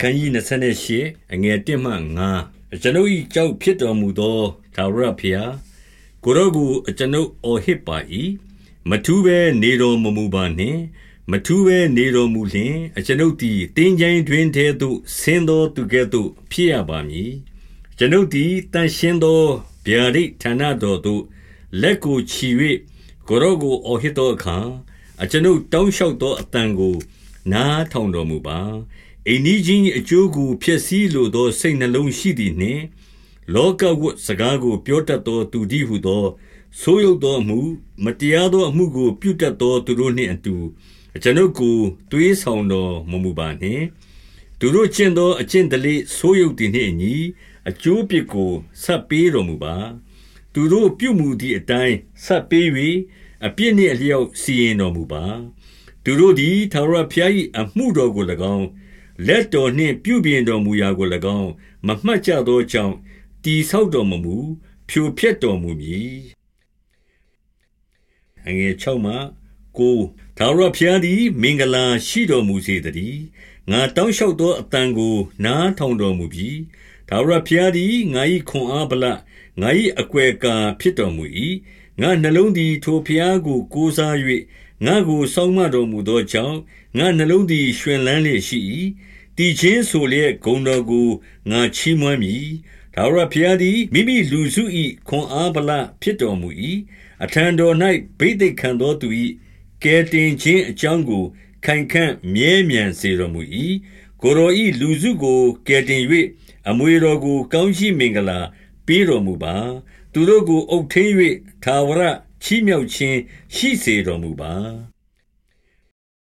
ခန်းကြီး28အငယ်1မှ9ကျွန်ုပ်၏ကြောက်ဖြစ်တော်မူသောသာရဖျားကိုရောကိုကျွန်ုပ်အော်ဟစ်ပါ၏မထူးဘဲနေတော်မမူပါနှင့်မထူးဘဲနေတော်မူလျင်အကျွန်ုပ်သည်တင်းချိုင်းတွင်ထဲသို့ဆင်းသောသူကဲ့သို့ဖြစ်ရပါမည်ကျွန်ုပ်သည်တန်ရှင်းသောဗျာဒိဌာနတော်သို့လက်ကိုချီ၍ကိုရောကိုအော်ဟစ်သောအခါအကျွန်ုပ်တောင်းလျှောက်သောအတန်ကိုနားထောင်တော်မူပါ အိမ်နီးချင်းအကျိုးကို ဖျက်ဆီးလိုသော စိတ်နှလုံးရှိသည်နှင့် လောကဝတ်စကားကို ပြောတတ်သော သူတည်းဟုသော ဆိုးရုပ်သောအမှု မတရားသောအမှုကို ပြုတတ်သော သူတို့နှင့်အတူ အကျွန်ုပ်ကိုတွေးဆောင်တော်မမူပါနှင့် သူတို့ကျင့်သော အကျင့်တလေဆိုးရုပ်သည်နှင့်အညီ အကျိုးပြစ်ကိုဆက်ပေးတော်မူပါ သူတို့ပြုမှုသည့်အတိုင်းဆက်ပေး၍အပြစ်နှင့်အလျောက် စီရင်တော်မူပါ သူတို့သည်သာရဖျား၏အမှုတော်ကို၎င်း လက်တော်နှင့်ပြုပြင်တော်မူရာကို၎င်း မမှတ်ကြသောကြောင့်တိဆောက်တော်မမူဖြိုဖျက်တော်မူမည်အငယ်6မှကိုသာရဖျားသည်မင်္ဂလာရှိတော်မူစေတည်းငါတောင်းလျှောက်သောအတန်ကို နားထောင်တော်မူပြီးသာရဖျားသည်ငါ၏ခွန်အားဗလငါ၏အကွယ်ကာဖြစ်တော်မူ၏ငါနှလုံးသည်ထိုဖျားကိုကိုးစား၍ ငါကိုစောင့်မတော်မူသောကြောင့်ငါနှလုံးသည်ရွှင်လန်းလျက်ရှိ၏တည်ခြင်းဆိုလျက်ဂုံတော်ကိုငါချီးမွမ်းမည်။ထာဝရဘုရားသည်မိမိလူစု၏ခွန်အားဗလဖြစ်တော်မူ၏။အထံတော်၌ဘိသိက်ခံသောသူ၏ကယ်တင်ခြင်းအကြောင်းကိုခိုင်ခံ့မြဲမြံစေတော်မူ၏။ကိုယ်တော်၏လူစုကိုကယ်တင်၍အမွေတော်ကို ကောင်းကြီးမင်္ဂလာ ပေးတော်မူပါ။သူတို့ကိုအုပ်ထိန်း၍ထာဝရ ချီးမြှောက်ခြင်းရှိစေတော်မူပါ။